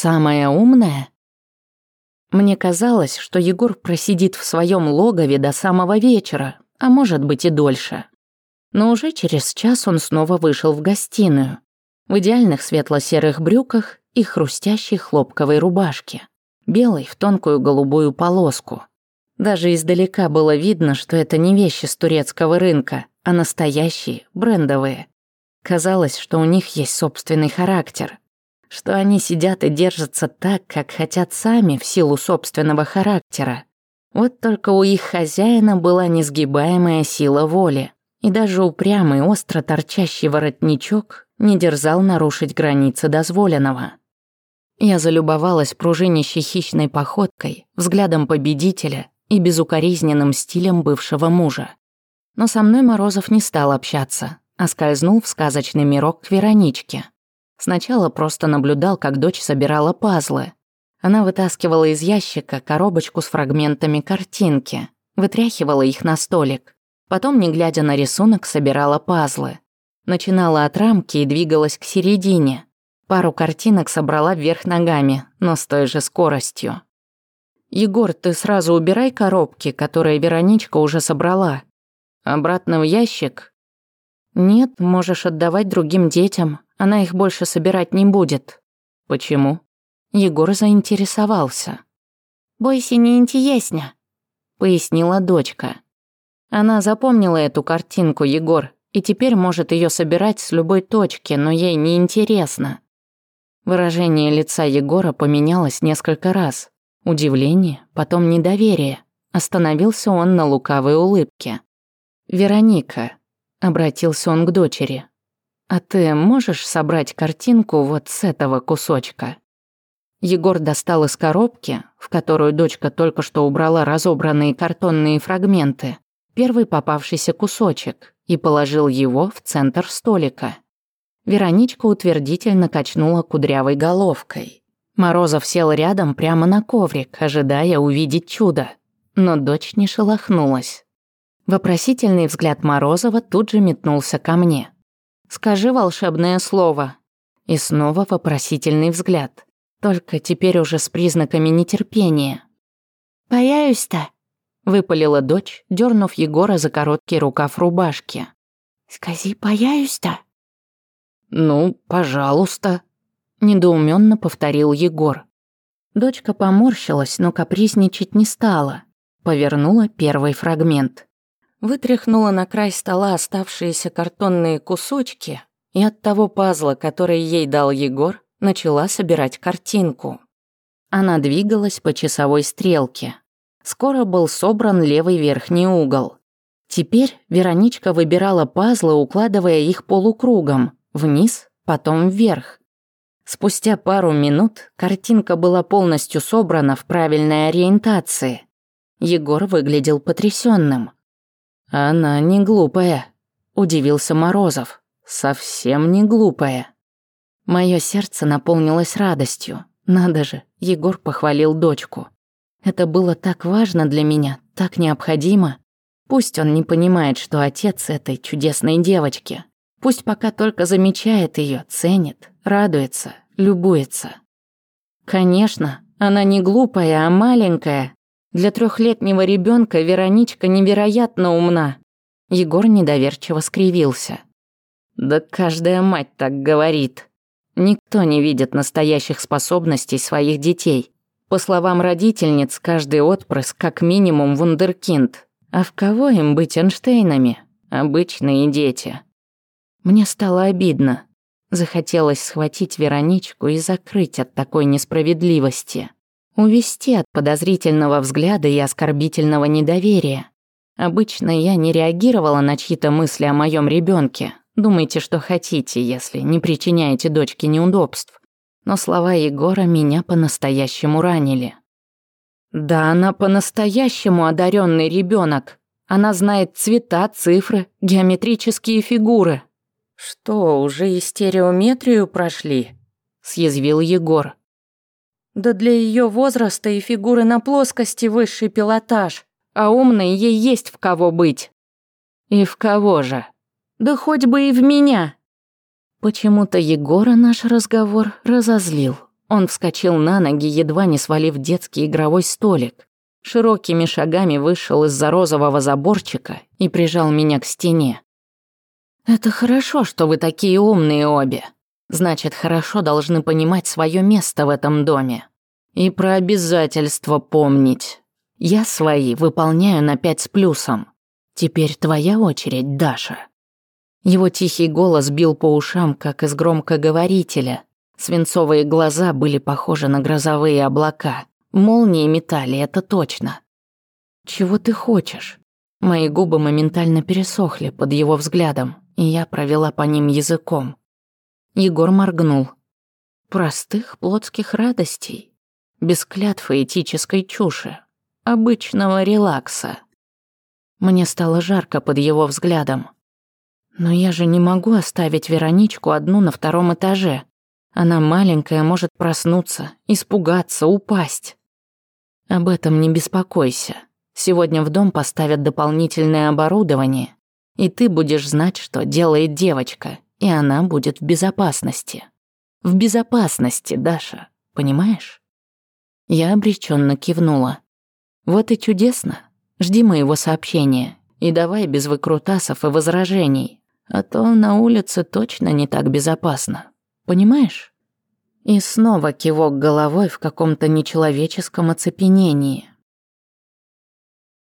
Самая умная? Мне казалось, что Егор просидит в своем логове до самого вечера, а может быть и дольше. Но уже через час он снова вышел в гостиную, в идеальных светло-серых брюках и хрустящей хлопковой рубашке, белой в тонкую голубую полоску. Даже издалека было видно, что это не вещи с турецкого рынка, а настоящие, брендовые. Казалось, что у них есть собственный характер, что они сидят и держатся так, как хотят сами в силу собственного характера. Вот только у их хозяина была несгибаемая сила воли, и даже упрямый, остро торчащий воротничок не дерзал нарушить границы дозволенного. Я залюбовалась пружинищей хищной походкой, взглядом победителя и безукоризненным стилем бывшего мужа. Но со мной Морозов не стал общаться, а скользнул в сказочный мирок к Вероничке. Сначала просто наблюдал, как дочь собирала пазлы. Она вытаскивала из ящика коробочку с фрагментами картинки, вытряхивала их на столик. Потом, не глядя на рисунок, собирала пазлы. Начинала от рамки и двигалась к середине. Пару картинок собрала вверх ногами, но с той же скоростью. «Егор, ты сразу убирай коробки, которые Вероничка уже собрала. Обратно в ящик?» «Нет, можешь отдавать другим детям», она их больше собирать не будет. Почему? Егор заинтересовался. «Бойся не интересня», — пояснила дочка. Она запомнила эту картинку, Егор, и теперь может ее собирать с любой точки, но ей не интересно. Выражение лица Егора поменялось несколько раз. Удивление, потом недоверие. Остановился он на лукавой улыбке. «Вероника», — обратился он к дочери, «А ты можешь собрать картинку вот с этого кусочка?» Егор достал из коробки, в которую дочка только что убрала разобранные картонные фрагменты, первый попавшийся кусочек и положил его в центр столика. Вероничка утвердительно качнула кудрявой головкой. Морозов сел рядом прямо на коврик, ожидая увидеть чудо. Но дочь не шелохнулась. Вопросительный взгляд Морозова тут же метнулся ко мне – Скажи волшебное слово». И снова вопросительный взгляд. Только теперь уже с признаками нетерпения. «Паяюсь-то», — выпалила дочь, дернув Егора за короткий рукав рубашки. «Скази, паяюсь-то». «Ну, пожалуйста», — недоуменно повторил Егор. Дочка поморщилась, но капризничать не стала. Повернула первый фрагмент вытряхнула на край стола оставшиеся картонные кусочки и от того пазла, который ей дал Егор, начала собирать картинку. Она двигалась по часовой стрелке. Скоро был собран левый верхний угол. Теперь Вероничка выбирала пазлы, укладывая их полукругом, вниз, потом вверх. Спустя пару минут картинка была полностью собрана в правильной ориентации. Егор выглядел потрясенным. «Она не глупая», – удивился Морозов. «Совсем не глупая». Мое сердце наполнилось радостью. Надо же, Егор похвалил дочку. Это было так важно для меня, так необходимо. Пусть он не понимает, что отец этой чудесной девочки. Пусть пока только замечает ее, ценит, радуется, любуется. Конечно, она не глупая, а маленькая, для трехлетнего ребенка Вероничка невероятно умна. Егор недоверчиво скривился. Да каждая мать так говорит. Никто не видит настоящих способностей своих детей. По словам родительниц, каждый отпрыск как минимум вундеркинд. А в кого им быть Эйнштейнами? Обычные дети. Мне стало обидно. Захотелось схватить Вероничку и закрыть от такой несправедливости увести от подозрительного взгляда и оскорбительного недоверия. Обычно я не реагировала на чьи-то мысли о моем ребенке. Думайте, что хотите, если не причиняете дочке неудобств. Но слова Егора меня по-настоящему ранили. Да, она по-настоящему одаренный ребенок. Она знает цвета, цифры, геометрические фигуры. Что, уже и стереометрию прошли? съязвил Егор. Да для ее возраста и фигуры на плоскости высший пилотаж, а умной ей есть в кого быть. И в кого же? Да хоть бы и в меня. Почему-то Егора наш разговор разозлил. Он вскочил на ноги, едва не свалив детский игровой столик. Широкими шагами вышел из-за розового заборчика и прижал меня к стене. «Это хорошо, что вы такие умные обе», Значит, хорошо должны понимать свое место в этом доме. И про обязательства помнить. Я свои выполняю на пять с плюсом. Теперь твоя очередь, Даша». Его тихий голос бил по ушам, как из громкоговорителя. Свинцовые глаза были похожи на грозовые облака. Молнии метали, это точно. «Чего ты хочешь?» Мои губы моментально пересохли под его взглядом, и я провела по ним языком. Егор моргнул. Простых плотских радостей, без клятвы этической чуши, обычного релакса. Мне стало жарко под его взглядом. Но я же не могу оставить Вероничку одну на втором этаже. Она маленькая, может проснуться, испугаться, упасть. Об этом не беспокойся. Сегодня в дом поставят дополнительное оборудование, и ты будешь знать, что делает девочка, и она будет в безопасности. В безопасности, Даша, понимаешь? Я обреченно кивнула. Вот и чудесно. Жди моего сообщения и давай без выкрутасов и возражений, а то на улице точно не так безопасно. Понимаешь? И снова кивок головой в каком-то нечеловеческом оцепенении.